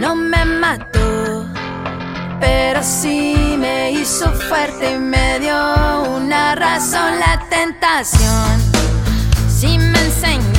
no me mató, pero sí me hizo fuerte y me dio una razón la tentación. Sí me enseñó